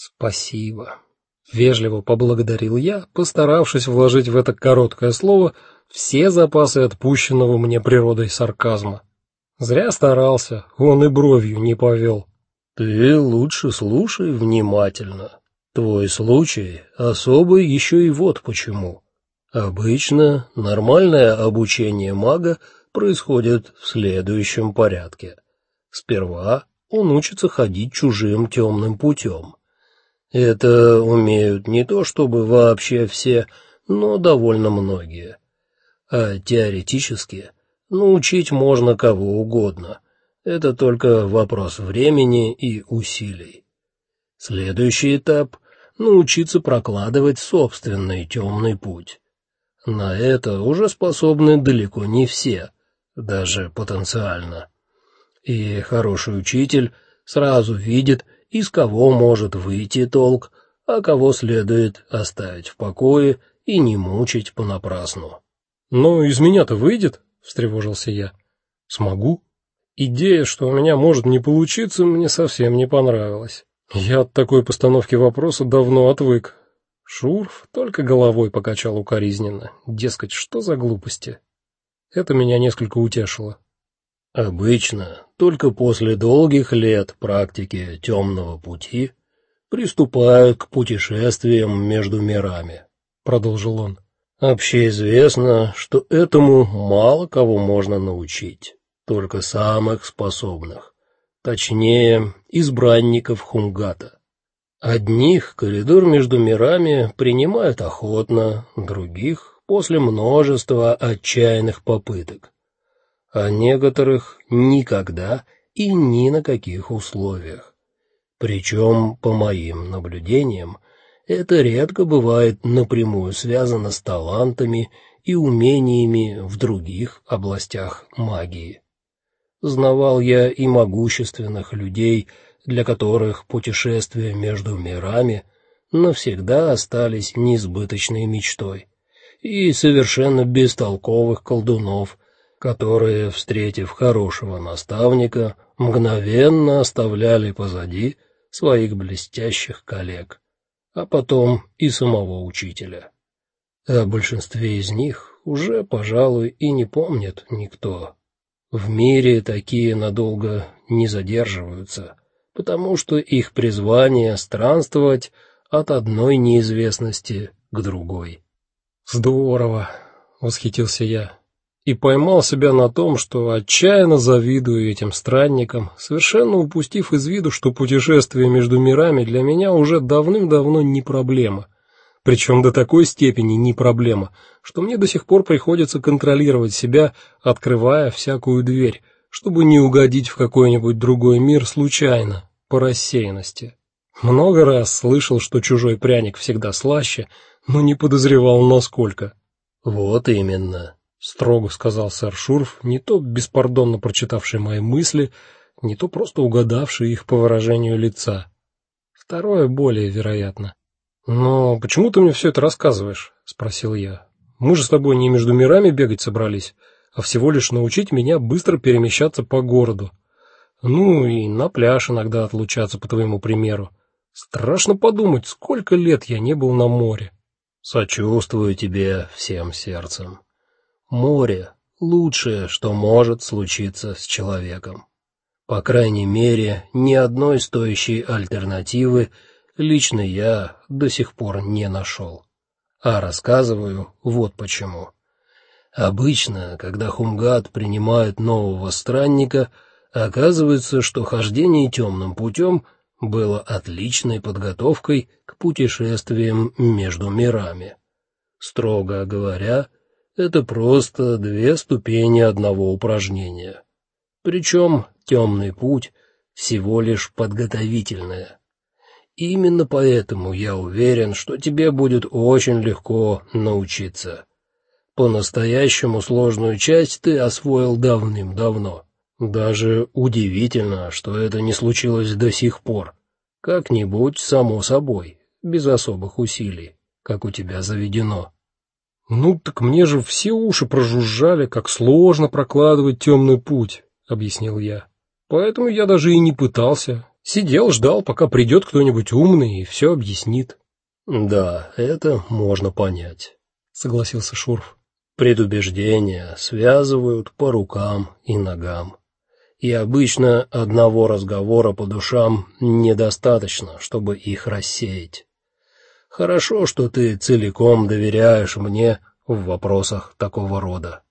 Спасибо. Вежливо поблагодарил я, постаравшись вложить в это короткое слово все запасы отпущенного мне природой сарказма. Зря старался, он и бровью не повел. Ты лучше слушай внимательно. Твой случай особый еще и вот почему. Обычно нормальное обучение мага происходит в следующем порядке. Сперва он учится ходить чужим темным путем. Это умеют не то чтобы вообще все, но довольно многие. А теоретически научить можно кого угодно. Это только вопрос времени и усилий. Следующий этап научиться прокладывать собственный темный путь. На это уже способны далеко не все, даже потенциально. И хороший учитель сразу видит, из кого может выйти толк, а кого следует оставить в покое и не мучить понапрасну. "Но из меня-то выйдет?" встревожился я. "Смогу?" Идея, что у меня может не получиться, мне совсем не понравилась. Я от такой постановки вопроса давно отвык. Шурф только головой покачал укоризненно. Дескать, что за глупости? Это меня несколько утешило. Обычно только после долгих лет практики темного пути приступают к путешествиям между мирами, продолжил он. Общеизвестно, что этому мало кого можно научить, только самых способных, точнее, избранников Хунгата. Одних коридор между мирами принимают охотно, других после множества отчаянных попыток а некоторых никогда и ни на каких условиях. Причем, по моим наблюдениям, это редко бывает напрямую связано с талантами и умениями в других областях магии. Знавал я и могущественных людей, для которых путешествия между мирами навсегда остались несбыточной мечтой, и совершенно бестолковых колдунов, которые, встретив хорошего наставника, мгновенно оставляли позади своих блестящих коллег, а потом и самого учителя. О большинстве из них уже, пожалуй, и не помнит никто. В мире такие надолго не задерживаются, потому что их призвание странствовать от одной неизвестности к другой. Здорово, восхитился я и поймал себя на том, что отчаянно завидую этим странникам, совершенно упустив из виду, что путешествие между мирами для меня уже давным-давно не проблема. Причем до такой степени не проблема, что мне до сих пор приходится контролировать себя, открывая всякую дверь, чтобы не угодить в какой-нибудь другой мир случайно, по рассеянности. Много раз слышал, что чужой пряник всегда слаще, но не подозревал насколько. Вот именно строго сказал сэр Шурф, не то беспардонно прочитавший мои мысли, не то просто угадавший их по выражению лица. Второе более вероятно. Но почему ты мне все это рассказываешь? спросил я. Мы же с тобой не между мирами бегать собрались, а всего лишь научить меня быстро перемещаться по городу. Ну и на пляж иногда отлучаться по твоему примеру. Страшно подумать, сколько лет я не был на море. Сочувствую тебе всем сердцем. Море лучшее, что может случиться с человеком. По крайней мере, ни одной стоящей альтернативы лично я до сих пор не нашел. А рассказываю вот почему. Обычно, когда Хумгат принимает нового странника, оказывается, что хождение темным путем было отличной подготовкой к путешествиям между мирами. Строго говоря, это просто две ступени одного упражнения. Причем темный путь всего лишь подготовительное. Именно поэтому я уверен, что тебе будет очень легко научиться. По-настоящему сложную часть ты освоил давным-давно. Даже удивительно, что это не случилось до сих пор. Как-нибудь само собой, без особых усилий, как у тебя заведено. Ну так мне же все уши прожужжали, как сложно прокладывать темный путь, объяснил я. Поэтому я даже и не пытался. Сидел, ждал, пока придет кто-нибудь умный и все объяснит. Да, это можно понять, согласился Шурф. Предубеждения связывают по рукам и ногам. И обычно одного разговора по душам недостаточно, чтобы их рассеять. Хорошо, что ты целиком доверяешь мне в вопросах такого рода.